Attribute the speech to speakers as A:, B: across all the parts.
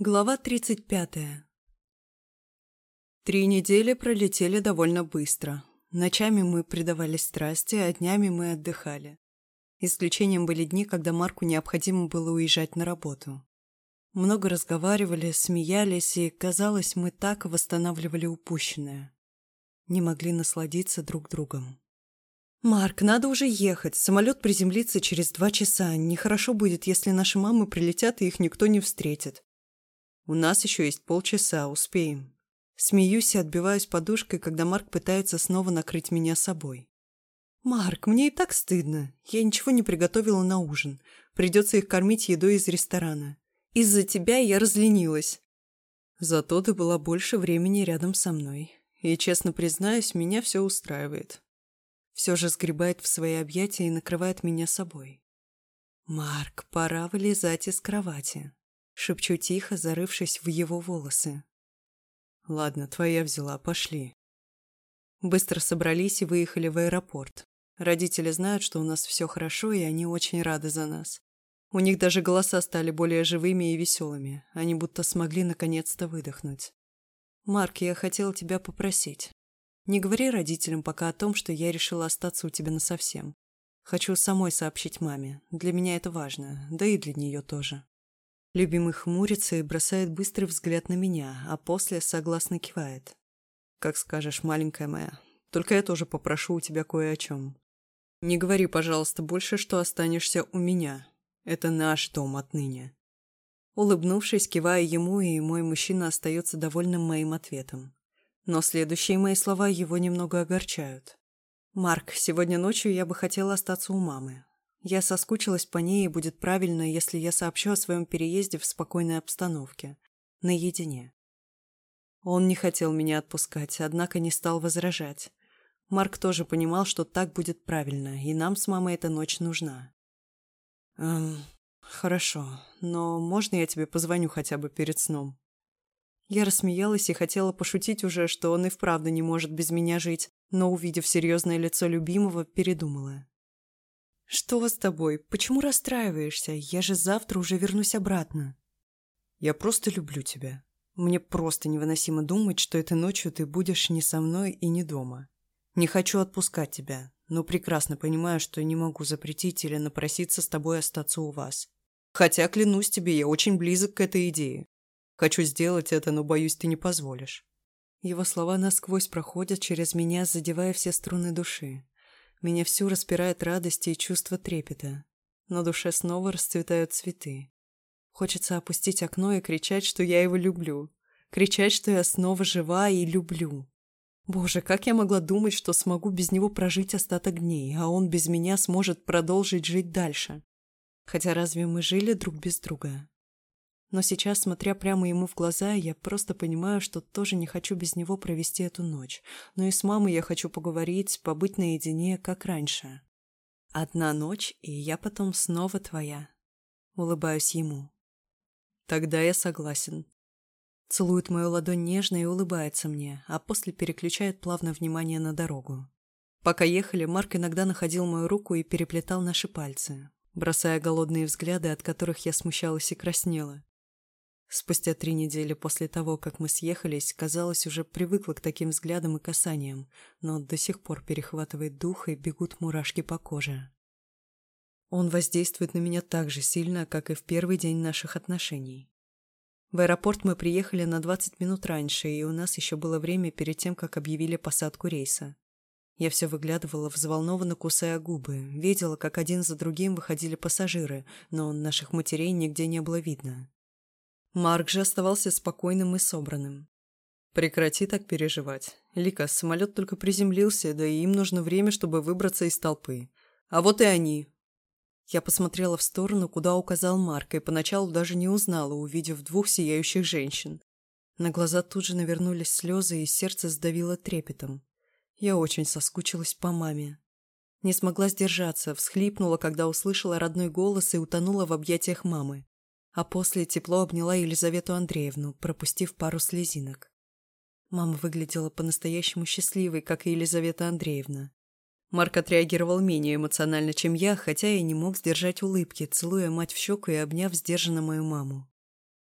A: Глава 35. Три недели пролетели довольно быстро. Ночами мы предавались страсти, а днями мы отдыхали. Исключением были дни, когда Марку необходимо было уезжать на работу. Много разговаривали, смеялись, и, казалось, мы так восстанавливали упущенное. Не могли насладиться друг другом. «Марк, надо уже ехать. Самолет приземлится через два часа. Нехорошо будет, если наши мамы прилетят, и их никто не встретит. У нас еще есть полчаса, успеем. Смеюсь и отбиваюсь подушкой, когда Марк пытается снова накрыть меня собой. «Марк, мне и так стыдно. Я ничего не приготовила на ужин. Придется их кормить едой из ресторана. Из-за тебя я разленилась. Зато ты была больше времени рядом со мной. И, честно признаюсь, меня все устраивает. Все же сгребает в свои объятия и накрывает меня собой. Марк, пора вылезать из кровати. Шепчу тихо, зарывшись в его волосы. «Ладно, твоя взяла, пошли». Быстро собрались и выехали в аэропорт. Родители знают, что у нас все хорошо, и они очень рады за нас. У них даже голоса стали более живыми и веселыми. Они будто смогли наконец-то выдохнуть. «Марк, я хотела тебя попросить. Не говори родителям пока о том, что я решила остаться у тебя насовсем. Хочу самой сообщить маме. Для меня это важно, да и для нее тоже». Любимый хмурится и бросает быстрый взгляд на меня, а после согласно кивает. «Как скажешь, маленькая моя. Только я тоже попрошу у тебя кое о чем. Не говори, пожалуйста, больше, что останешься у меня. Это наш дом отныне». Улыбнувшись, кивая ему, и мой мужчина остается довольным моим ответом. Но следующие мои слова его немного огорчают. «Марк, сегодня ночью я бы хотела остаться у мамы. Я соскучилась по ней, и будет правильно, если я сообщу о своем переезде в спокойной обстановке, наедине. Он не хотел меня отпускать, однако не стал возражать. Марк тоже понимал, что так будет правильно, и нам с мамой эта ночь нужна. «Эм, хорошо, но можно я тебе позвоню хотя бы перед сном?» Я рассмеялась и хотела пошутить уже, что он и вправду не может без меня жить, но, увидев серьезное лицо любимого, передумала. «Что с тобой? Почему расстраиваешься? Я же завтра уже вернусь обратно». «Я просто люблю тебя. Мне просто невыносимо думать, что этой ночью ты будешь не со мной и не дома. Не хочу отпускать тебя, но прекрасно понимаю, что не могу запретить или напроситься с тобой остаться у вас. Хотя, клянусь тебе, я очень близок к этой идее. Хочу сделать это, но боюсь, ты не позволишь». Его слова насквозь проходят через меня, задевая все струны души. Меня всю распирает радость и чувство трепета. На душе снова расцветают цветы. Хочется опустить окно и кричать, что я его люблю. Кричать, что я снова жива и люблю. Боже, как я могла думать, что смогу без него прожить остаток дней, а он без меня сможет продолжить жить дальше? Хотя разве мы жили друг без друга? Но сейчас, смотря прямо ему в глаза, я просто понимаю, что тоже не хочу без него провести эту ночь. Но и с мамой я хочу поговорить, побыть наедине, как раньше. Одна ночь, и я потом снова твоя. Улыбаюсь ему. Тогда я согласен. Целует мою ладонь нежно и улыбается мне, а после переключает плавно внимание на дорогу. Пока ехали, Марк иногда находил мою руку и переплетал наши пальцы, бросая голодные взгляды, от которых я смущалась и краснела. Спустя три недели после того, как мы съехались, казалось, уже привыкла к таким взглядам и касаниям, но до сих пор перехватывает дух и бегут мурашки по коже. Он воздействует на меня так же сильно, как и в первый день наших отношений. В аэропорт мы приехали на 20 минут раньше, и у нас еще было время перед тем, как объявили посадку рейса. Я все выглядывала, взволнованно кусая губы, видела, как один за другим выходили пассажиры, но наших матерей нигде не было видно. Марк же оставался спокойным и собранным. «Прекрати так переживать. Лика, самолет только приземлился, да и им нужно время, чтобы выбраться из толпы. А вот и они». Я посмотрела в сторону, куда указал Марк, и поначалу даже не узнала, увидев двух сияющих женщин. На глаза тут же навернулись слезы, и сердце сдавило трепетом. Я очень соскучилась по маме. Не смогла сдержаться, всхлипнула, когда услышала родной голос и утонула в объятиях мамы а после тепло обняла Елизавету Андреевну, пропустив пару слезинок. Мама выглядела по-настоящему счастливой, как и Елизавета Андреевна. Марк отреагировал менее эмоционально, чем я, хотя и не мог сдержать улыбки, целуя мать в щеку и обняв сдержанно мою маму.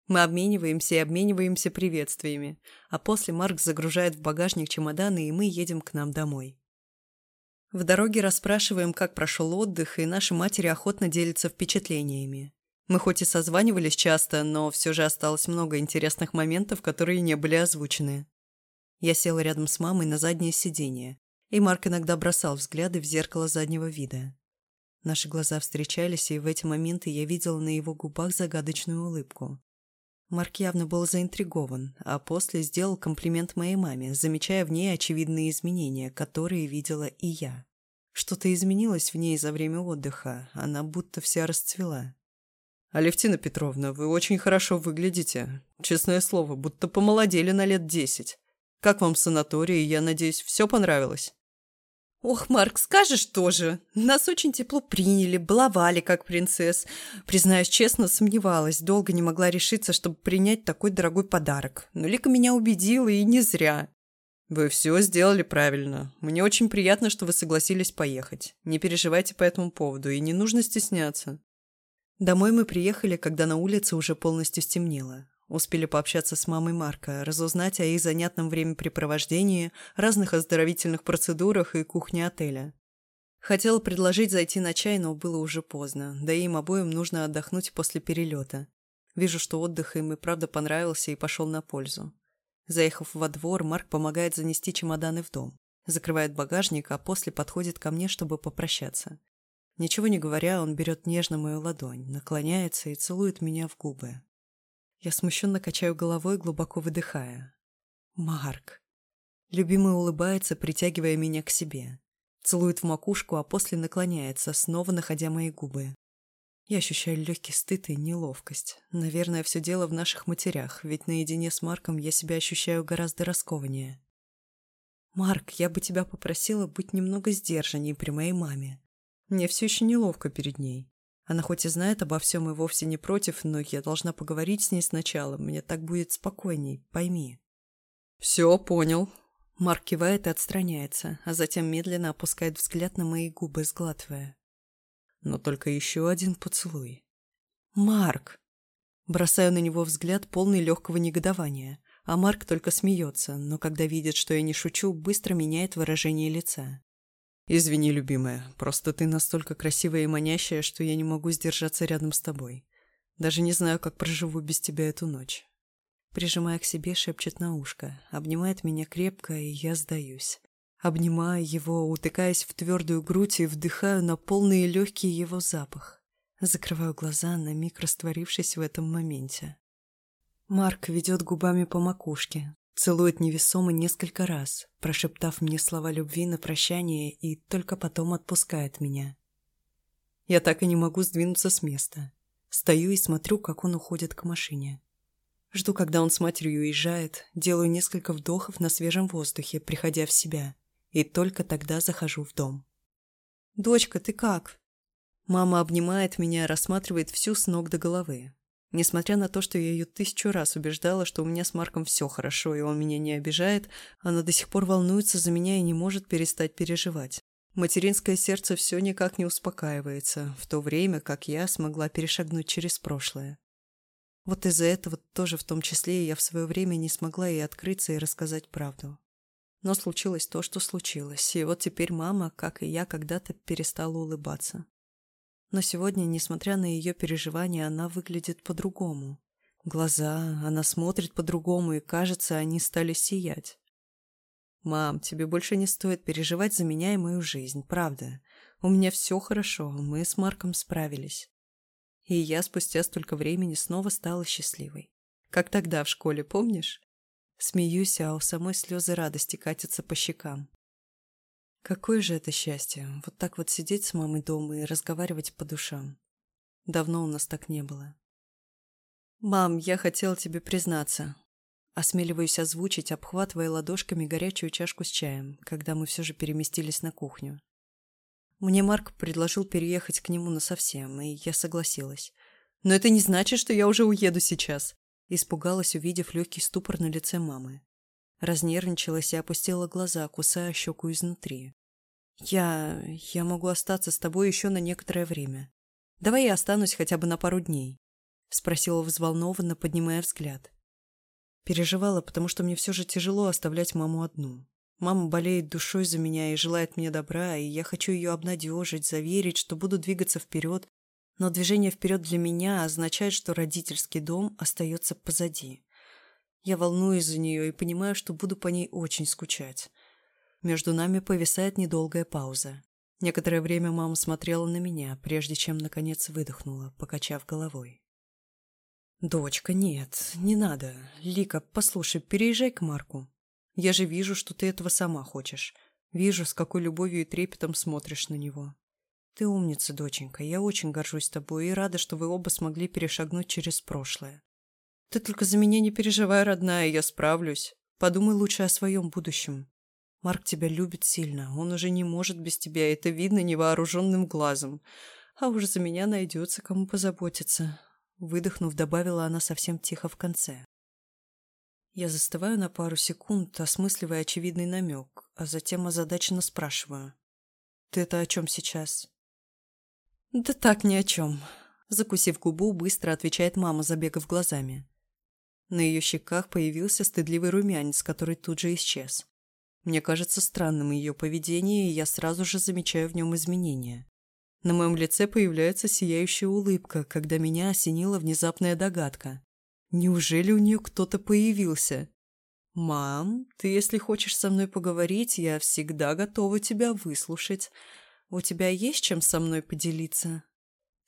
A: Мы обмениваемся и обмениваемся приветствиями, а после Марк загружает в багажник чемоданы, и мы едем к нам домой. В дороге расспрашиваем, как прошел отдых, и наши матери охотно делятся впечатлениями. Мы хоть и созванивались часто, но все же осталось много интересных моментов, которые не были озвучены. Я села рядом с мамой на заднее сиденье, и Марк иногда бросал взгляды в зеркало заднего вида. Наши глаза встречались, и в эти моменты я видела на его губах загадочную улыбку. Марк явно был заинтригован, а после сделал комплимент моей маме, замечая в ней очевидные изменения, которые видела и я. Что-то изменилось в ней за время отдыха, она будто вся расцвела. «Алевтина Петровна, вы очень хорошо выглядите. Честное слово, будто помолодели на лет десять. Как вам санаторий, я надеюсь, все понравилось?»
B: «Ох, Марк, скажешь тоже. Нас очень тепло приняли, баловали, как принцесс. Признаюсь честно, сомневалась, долго не могла решиться, чтобы принять такой дорогой подарок. Но Лика меня убедила, и не зря».
A: «Вы все сделали правильно. Мне очень приятно, что вы согласились поехать. Не переживайте по этому поводу, и не нужно стесняться». Домой мы приехали, когда на улице уже полностью стемнело. Успели пообщаться с мамой Марка, разузнать о их занятном времяпрепровождении, разных оздоровительных процедурах и кухне отеля. Хотела предложить зайти на чай, но было уже поздно, да и им обоим нужно отдохнуть после перелета. Вижу, что отдых им и правда понравился и пошел на пользу. Заехав во двор, Марк помогает занести чемоданы в дом. Закрывает багажник, а после подходит ко мне, чтобы попрощаться. Ничего не говоря, он берет нежно мою ладонь, наклоняется и целует меня в губы. Я смущенно качаю головой, глубоко выдыхая. «Марк!» Любимый улыбается, притягивая меня к себе. Целует в макушку, а после наклоняется, снова находя мои губы. Я ощущаю легкий стыд и неловкость. Наверное, все дело в наших матерях, ведь наедине с Марком я себя ощущаю гораздо раскованнее. «Марк, я бы тебя попросила быть немного сдержанней при моей маме. Мне все еще неловко перед ней. Она хоть и знает обо всем и вовсе не против, но я должна поговорить с ней сначала. Мне так будет спокойней, пойми.
B: Все, понял.
A: Марк кивает и отстраняется, а затем медленно опускает взгляд на мои губы, сглатывая. Но только еще один поцелуй. Марк! Бросаю на него взгляд, полный легкого негодования, а Марк только смеется, но когда видит, что я не шучу, быстро меняет выражение лица.
B: «Извини, любимая, просто ты настолько красивая и манящая, что я не могу сдержаться рядом с тобой. Даже не знаю, как проживу без тебя эту ночь».
A: Прижимая к себе, шепчет на ушко, обнимает меня крепко, и я сдаюсь. Обнимаю его, утыкаясь в твердую грудь и вдыхаю на полные легкие его запах. Закрываю глаза, на миг растворившись в этом моменте. Марк ведет губами по макушке, Целует невесомо несколько раз, прошептав мне слова любви на прощание и только потом отпускает меня. Я так и не могу сдвинуться с места. Стою и смотрю, как он уходит к машине. Жду, когда он с матерью уезжает, делаю несколько вдохов на свежем воздухе, приходя в себя, и только тогда захожу в дом. «Дочка, ты как?» Мама обнимает меня, рассматривает всю с ног до головы. Несмотря на то, что я ее тысячу раз убеждала, что у меня с Марком все хорошо и он меня не обижает, она до сих пор волнуется за меня и не может перестать переживать. Материнское сердце все никак не успокаивается, в то время как я смогла перешагнуть через прошлое. Вот из-за этого тоже в том числе я в свое время не смогла ей открыться и рассказать правду. Но случилось то, что случилось, и вот теперь мама, как и я, когда-то перестала улыбаться. Но сегодня, несмотря на ее переживания, она выглядит по-другому. Глаза, она смотрит по-другому, и, кажется, они стали сиять. «Мам, тебе больше не стоит переживать за меня и мою жизнь, правда. У меня все хорошо, мы с Марком справились». И я спустя столько времени снова стала счастливой. Как тогда в школе, помнишь? Смеюсь, а у самой слезы радости катятся по щекам. Какое же это счастье, вот так вот сидеть с мамой дома и разговаривать по душам. Давно у нас так не было. «Мам, я хотела тебе признаться». Осмеливаюсь озвучить, обхватывая ладошками горячую чашку с чаем, когда мы все же переместились на кухню. Мне Марк предложил переехать к нему насовсем, и я согласилась. «Но это не значит, что я уже уеду сейчас», испугалась, увидев легкий ступор на лице мамы. Разнервничалась и опустила глаза, кусая щеку изнутри. «Я... я могу остаться с тобой еще на некоторое время. Давай я останусь хотя бы на пару дней». Спросила взволнованно, поднимая взгляд. Переживала, потому что мне все же тяжело оставлять маму одну. Мама болеет душой за меня и желает мне добра, и я хочу ее обнадежить, заверить, что буду двигаться вперед. Но движение вперед для меня означает, что родительский дом остается позади. Я волнуюсь за нее и понимаю, что буду по ней очень скучать. Между нами повисает недолгая пауза. Некоторое время мама смотрела на меня, прежде чем, наконец, выдохнула, покачав головой. «Дочка, нет, не надо. Лика, послушай, переезжай к Марку. Я же вижу, что ты этого сама хочешь. Вижу, с какой любовью и трепетом смотришь на него. Ты умница, доченька, я очень горжусь тобой и рада, что вы оба смогли перешагнуть через прошлое. Ты только за меня не переживай, родная, я справлюсь. Подумай лучше о своем будущем. Марк тебя любит сильно, он уже не может без тебя, это видно невооруженным глазом. А уж за меня найдется, кому позаботиться. Выдохнув, добавила она совсем тихо в конце. Я застываю на пару секунд, осмысливая очевидный намек, а затем озадаченно спрашиваю. «Ты это о чем сейчас?» «Да так, ни о чем», — закусив губу, быстро отвечает мама, забегав глазами. На ее щеках появился стыдливый румянец, который тут же исчез. Мне кажется странным ее поведение, и я сразу же замечаю в нем изменения. На моем лице появляется сияющая улыбка, когда меня осенила внезапная догадка. Неужели у нее кто-то появился? «Мам, ты, если хочешь со мной поговорить, я всегда готова тебя выслушать. У тебя есть чем со мной поделиться?»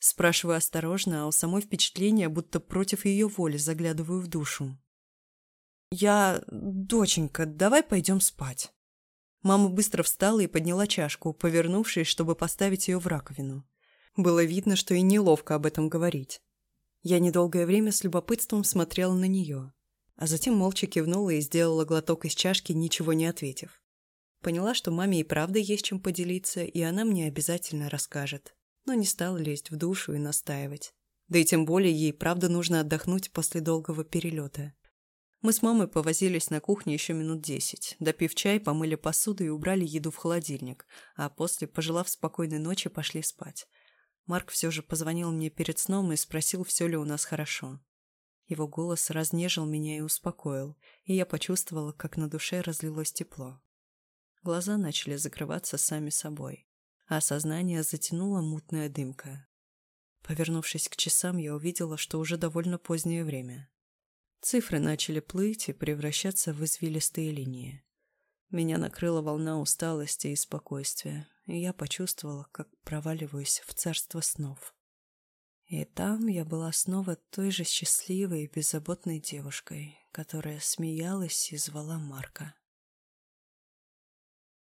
A: Спрашиваю осторожно, а у самой впечатление, будто против ее воли заглядываю в душу. «Я... доченька, давай пойдем спать». Мама быстро встала и подняла чашку, повернувшись, чтобы поставить ее в раковину. Было видно, что и неловко об этом говорить. Я недолгое время с любопытством смотрела на нее, а затем молча кивнула и сделала глоток из чашки, ничего не ответив. Поняла, что маме и правда есть чем поделиться, и она мне обязательно расскажет, но не стала лезть в душу и настаивать. Да и тем более ей правда нужно отдохнуть после долгого перелета. Мы с мамой повозились на кухне еще минут десять. Допив чай, помыли посуду и убрали еду в холодильник, а после, пожелав спокойной ночи, пошли спать. Марк все же позвонил мне перед сном и спросил, все ли у нас хорошо. Его голос разнежил меня и успокоил, и я почувствовала, как на душе разлилось тепло. Глаза начали закрываться сами собой, а сознание затянула мутная дымка. Повернувшись к часам, я увидела, что уже довольно позднее время. Цифры начали плыть и превращаться в извилистые линии. Меня накрыла волна усталости и спокойствия, и я почувствовала, как проваливаюсь в царство снов. И там я была снова той же счастливой и беззаботной девушкой, которая смеялась и звала Марка.